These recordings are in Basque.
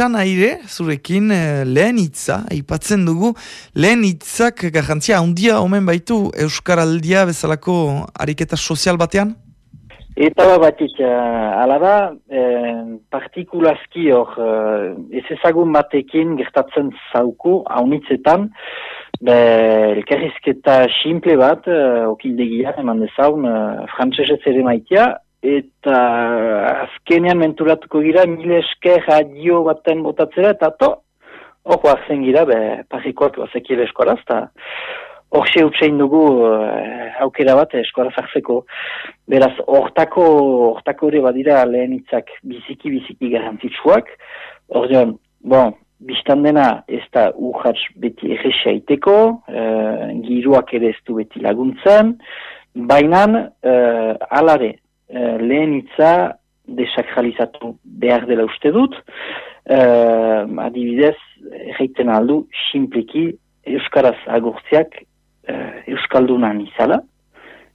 esan aire, zurekin eh, lehen hitza, aipatzen dugu, lehen hitzak garrantzia handia omen baitu Euskaraldia bezalako ariketa sozial batean? Eta batik, uh, ala da, eh, partikulazki hor, uh, ez ezagun batekin gertatzen zauku, haunitzetan, be, elkerrizketa simple bat, uh, okildegia, eman dezaun, uh, frantzesez ere maitea, eta azkenean menturatuko gira mile esker adio baten botatzera eta to hor zen gira be parikoak bazekile eskoraz eta hor xe utxein dugu uh, aukera bat eskoraz hartzeko beraz hortako hortako hori badira lehen itzak biziki biziki garantzitsuak hor dion, bon biztan dena ez da urratz beti egesa iteko uh, giruak ere ez du beti laguntzen. Bainan uh, alare lehen itza desakralizatu behar dela uste dut. Uh, adibidez, egiten aldu, simpliki Euskaraz agurtziak uh, Euskaldunan izala,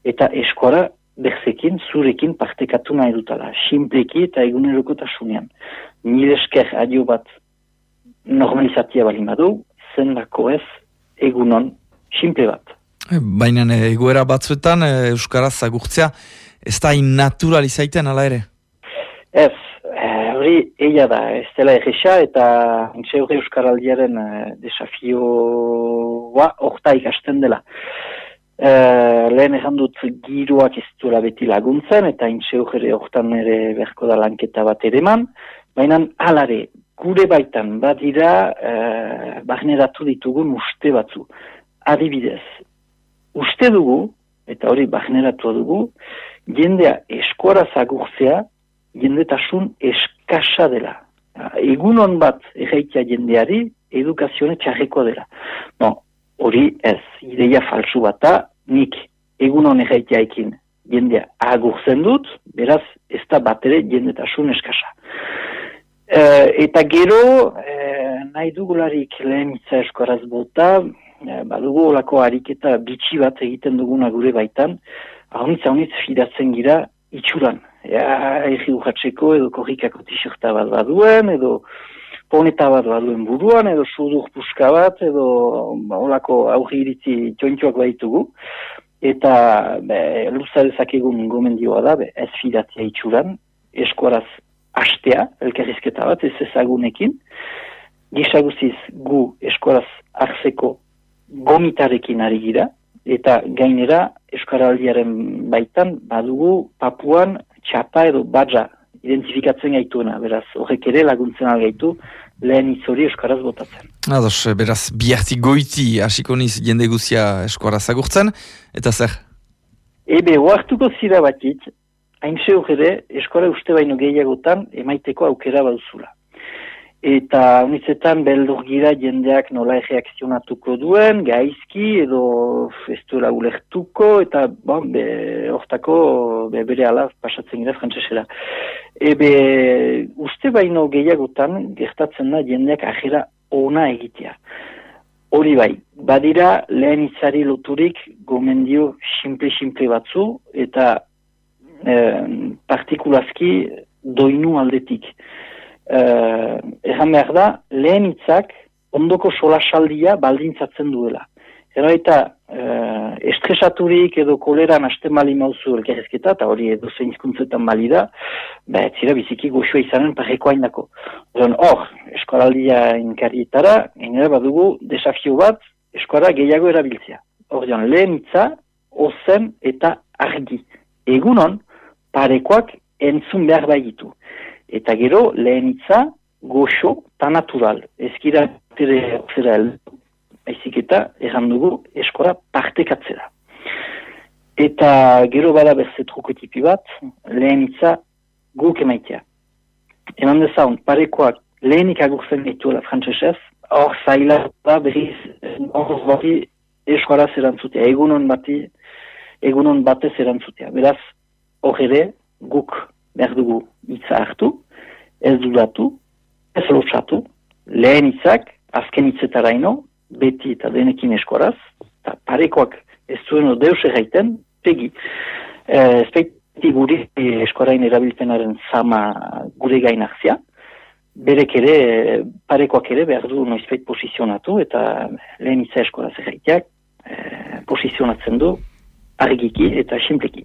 eta eskora berzekin, zurekin partekatu nahi dutala. Simpliki eta eguneroko tasunean. Nire esker adio bat normalizatia bali madu, zen lako ez egunon simple bat. Baina egoera batzuetan Euskaraz agurtzea ez da innatural izaiten, ala ere? Ez, eh, hori e, eia da, ez dela egisa eta intxe hori Euskaraldiaren e, desafioa orta ikasten dela. E, lehen egan dut giroak ez duela beti laguntzen eta intxe hori ortan ere berko da lanketa bat ere man, baina alare, gure baitan badira e, bahneratu ditugun uste batzu. Adibidez, uste dugu, eta hori bahneratu dugu, jendea eskora zagurtzea, jendetasun eskasa dela. Egunon bat erraitea jendeari, edukazione txarreko dela. No, hori ez, ideia falsu bata, nik egunon erraitea ekin jendea agurtzen dut, beraz ez da bat ere jendetasun eskasa. E, eta gero, e, nahi dugularik lehen itza eskoraz bota, e, badugu olako ariketa bitxi bat egiten duguna gure baitan, haunitz, haunitz fidatzen gira itxuran. Ja, egi urratxeko edo korrikako tixerta bat baduen, edo poneta bat baduen buruan, edo sudur puska bat, edo ba, olako aurri iritzi txontxoak baitugu. Eta be, luzarezak egun gomendioa da, be, ez fidatzea itxuran, eskuaraz astea, elkerrizketa bat, ez ezagunekin. Gisaguziz gu eskuaraz arzeko gomitarekin ari gira, eta gainera Euskaraldiaren baitan badugu papuan txapa edo badja identifikatzen gaituena, beraz horrek ere laguntzen algaitu lehen itzori Euskaraz botatzen. Ados, beraz bihartik goiti hasiko niz jende guzia Euskaraz agurtzen, eta zer? Ebe, oartuko zira batit, hain ere Euskara uste baino gehiagotan emaiteko aukera baduzula eta unitzetan beldur gira jendeak nola erreakzionatuko duen, gaizki edo ez duela ulertuko, eta bon, be, ortako be, bere ala pasatzen gira frantzesera. Ebe, uste baino gehiagotan gertatzen da jendeak ajera ona egitea. Hori bai, badira lehen itzari loturik gomendio simple-simple batzu, eta eh, partikulazki doinu aldetik uh, erran behar da, lehen hitzak ondoko solasaldia baldintzatzen duela. Ero eta uh, estresaturik edo koleran hasten mali mauzu elkerrezketa, eta hori edo zein izkuntzetan mali da, ba, etzira biziki goxua izanen parreko hainako. Hor, eskualaldia inkarietara, gainera badugu desafio bat, eskuara gehiago erabiltzea. Hor lehen hitza, ozen eta argi. Egunon, parekoak entzun behar baitu. Eta gero, lehen itza, goxo, ta natural. Ezkira, tere, zera, aizik eta, erran dugu, eskora partekatzera. Eta gero bada berze trukotipi bat, lehen itza, guk emaitea. Eman dezaun, parekoak, lehenik agurzen dituela frantzesez, hor zaila da berriz, hor bati, eskora zerantzutea, egunon bati, egunon batez erantzutea. Beraz, hor ere, guk behar dugu hitza hartu, ez dudatu, ez lotxatu, lehen hitzak, azken hitzetara ino, beti eta denekin eskoraz, eta parekoak ez zuen deus erraiten, pegi. Ez pegi guri eskorain erabiltenaren zama gure gainakzia, berek ere, parekoak ere behar du noizbait posizionatu, eta lehen itza eskola zerreitiak, posizionatzen du argiki eta simpleki.